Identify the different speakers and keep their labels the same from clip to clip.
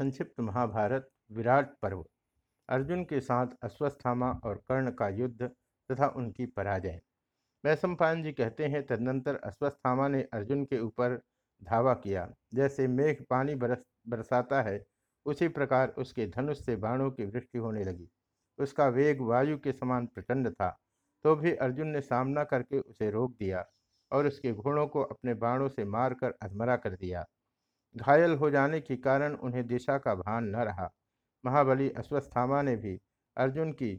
Speaker 1: संक्षिप्त महाभारत, विराट पर्व। अर्जुन के साथ अश्वस्थामा और कर्ण का युद्ध तथा उनकी पराजय। वैशंपायन जी कहते हैं, तदनंतर अश्वस्थामा ने अर्जुन के ऊपर धावा किया। जैसे मेघ पानी बरस, बरसाता है, उसी प्रकार उसके धनुष से बाणों की वृष्टि होने लगी। उसका वेग वायु के समान प्रचंड था तो भी अर्जुन ने सामना करके उसे रोक दिया और उसके घोड़ों को अपने बाणों से मारकर अधमरा कर दिया। घायल हो जाने के कारण उन्हें दिशा का भान न रहा। महाबली अश्वस्थामा ने भी अर्जुन की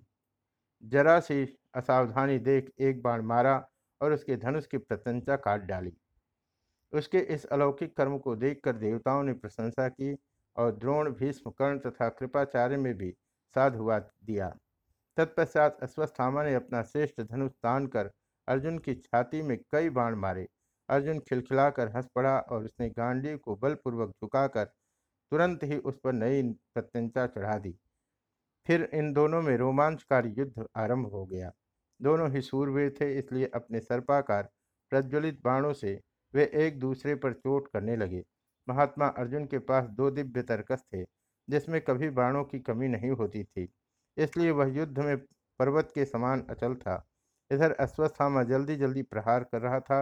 Speaker 1: जरा सी असावधानी देख एक बाण मारा और उसके धनुष की प्रशंसा काट डाली। उसके इस अलौकिक कर्म को देखकर देवताओं ने प्रशंसा की और द्रोण भीष्म कर्ण तथा कृपाचार्य में भी साधुवाद दिया। तत्पश्चात अश्वस्थामा ने अपना श्रेष्ठ धनुष तान कर अर्जुन की छाती में कई बाण मारे अर्जुन खिलखिलाकर हंस पड़ा और उसने गांडी को बलपूर्वक झुकाकर तुरंत ही उस पर नई प्रत्यंचा चढ़ा दी। फिर इन दोनों में रोमांचकारी युद्ध आरंभ हो गया। दोनों ही सूरवीर थे, इसलिए अपने सर्पाकार प्रज्वलित बाणों से वे एक दूसरे पर चोट करने लगे। महात्मा अर्जुन के पास दो दिव्य तर्कस थे, जिसमें कभी बाणों की कमी नहीं होती थी, इसलिए वह युद्ध में पर्वत के समान अचल था। इधर अश्वस्थामा जल्दी जल्दी प्रहार कर रहा था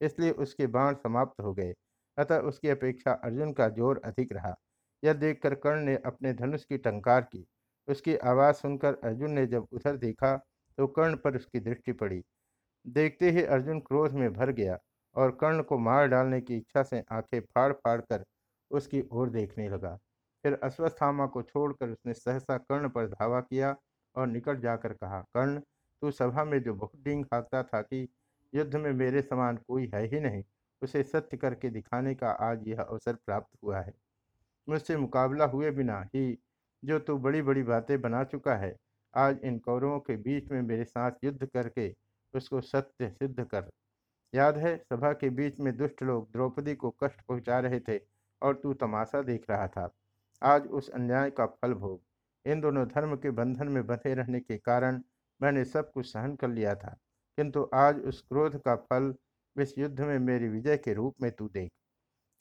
Speaker 1: इसलिए उसके बाण समाप्त हो गए। अतः उसकी अपेक्षा अर्जुन का ज़ोर अधिक रहा। यह देखकर कर्ण ने अपने धनुष की टंकार की। उसकी आवाज़ सुनकर अर्जुन ने जब उधर देखा तो कर्ण पर उसकी दृष्टि पड़ी। देखते ही अर्जुन क्रोध में भर गया और कर्ण को मार डालने की इच्छा से आँखें फाड़ फाड़ कर उसकी ओर देखने लगा। फिर अश्वस्थामा को छोड़कर उसने सहसा कर्ण पर धावा किया और निकट जाकर कहा, कर्ण, तू सभा में जो बहुत डींग हाँकता था कि युद्ध में मेरे समान कोई है ही नहीं। उसे सत्य करके दिखाने का आज यह अवसर प्राप्त हुआ है। मुझसे मुकाबला हुए बिना ही जो तू बड़ी बड़ी बातें बना चुका है, आज इन कौरवों के बीच में मेरे साथ युद्ध करके उसको सत्य सिद्ध कर। याद है, सभा के बीच में दुष्ट लोग द्रौपदी को कष्ट पहुँचा रहे थे और तू तमाशा देख रहा था। आज उस अन्याय का फल भोग इन दोनों धर्म के बंधन में बंधे रहने के कारण मैंने सब कुछ सहन कर लिया था। किंतु आज उस क्रोध का फल इस युद्ध में मेरी विजय के रूप में तू देख।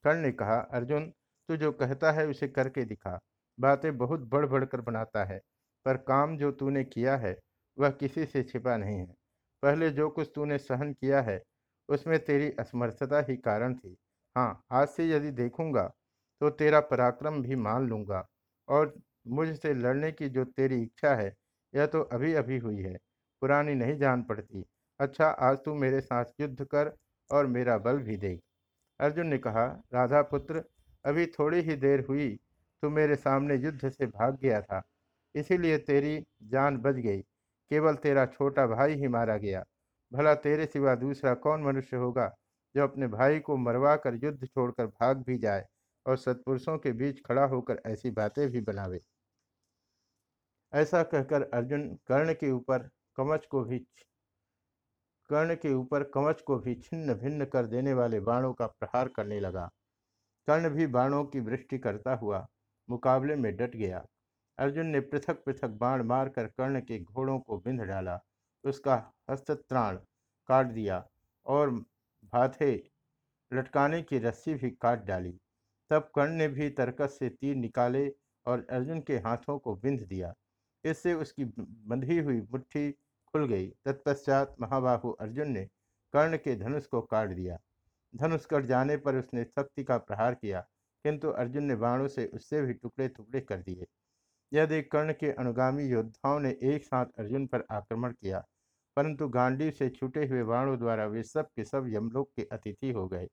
Speaker 1: कर्ण ने कहा, अर्जुन, तू जो कहता है उसे करके दिखा। बातें बहुत बढ़ बढ़ कर बनाता है, पर काम जो तूने किया है, वह किसी से छिपा नहीं है। पहले जो कुछ तूने सहन किया है, उसमें तेरी असमर्थता ही कारण थी। हाँ आज से यदि देखूँगा तो तेरा पराक्रम भी मान लूँगा, और मुझसे लड़ने की जो तेरी इच्छा है, यह तो अभी अभी हुई है। पुरानी नहीं जान पड़ती। अच्छा आज तू मेरे साथ युद्ध कर और मेरा बल भी दे। अर्जुन ने कहा, राधा पुत्र, अभी थोड़ी ही देर हुई, तू मेरे सामने युद्ध से भाग गया था। इसीलिए तेरी जान बच गई। केवल तेरा छोटा भाई ही मारा गया। भला तेरे सिवा दूसरा कौन मनुष्य होगा, जो अपने भाई को मरवा कर युद्ध छोड़कर भाग भी जाए और सत्पुरुषों के बीच खड़ा होकर ऐसी बातें भी बनावे? ऐसा कहकर अर्जुन कर्ण के ऊपर कमच को भी कर्ण के ऊपर कवच को भी छिन्न भिन्न कर देने वाले बाणों का प्रहार करने लगा। कर्ण भी बाणों की वृष्टि करता हुआ मुकाबले में डट गया। अर्जुन ने पृथक पृथक बाण मारकर कर्ण के घोड़ों को बिंध डाला। उसका हस्तत्राण काट दिया और भाथे लटकाने की रस्सी भी काट डाली। तब कर्ण ने भी तरकस से तीर निकाले और अर्जुन के हाथों को बिंध दिया। इससे उसकी बंधी हुई मुट्ठी खुल गई। तत्पश्चात महाबाहु अर्जुन ने कर्ण के धनुष को काट दिया। धनुष कट जाने पर उसने शक्ति का प्रहार किया, किंतु अर्जुन ने बाणों से उससे भी टुकड़े टुकड़े कर दिए। यह देख कर्ण के अनुगामी योद्धाओं ने एक साथ अर्जुन पर आक्रमण किया, परंतु गांडी से छूटे हुए बाणों द्वारा वे सब के सब यमलोक के अतिथि हो गए।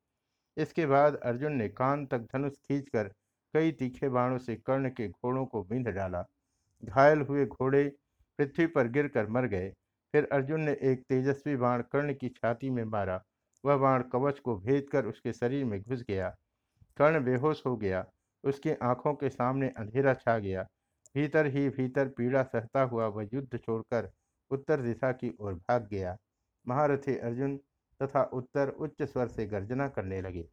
Speaker 1: इसके बाद अर्जुन ने कान तक धनुष खींचकर कई तीखे बाणों से कर्ण के घोड़ों को बिंध डाला। घायल हुए घोड़े पृथ्वी पर गिरकर मर गए। फिर अर्जुन ने एक तेजस्वी बाण कर्ण की छाती में मारा। वह बाण कवच को भेद कर उसके शरीर में घुस गया। कर्ण बेहोश हो गया। उसकी आँखों के सामने अंधेरा छा गया। भीतर ही भीतर पीड़ा सहता हुआ वह युद्ध छोड़कर उत्तर दिशा की ओर भाग गया। महारथी अर्जुन तथा उत्तर उच्च स्वर से गर्जना करने लगे।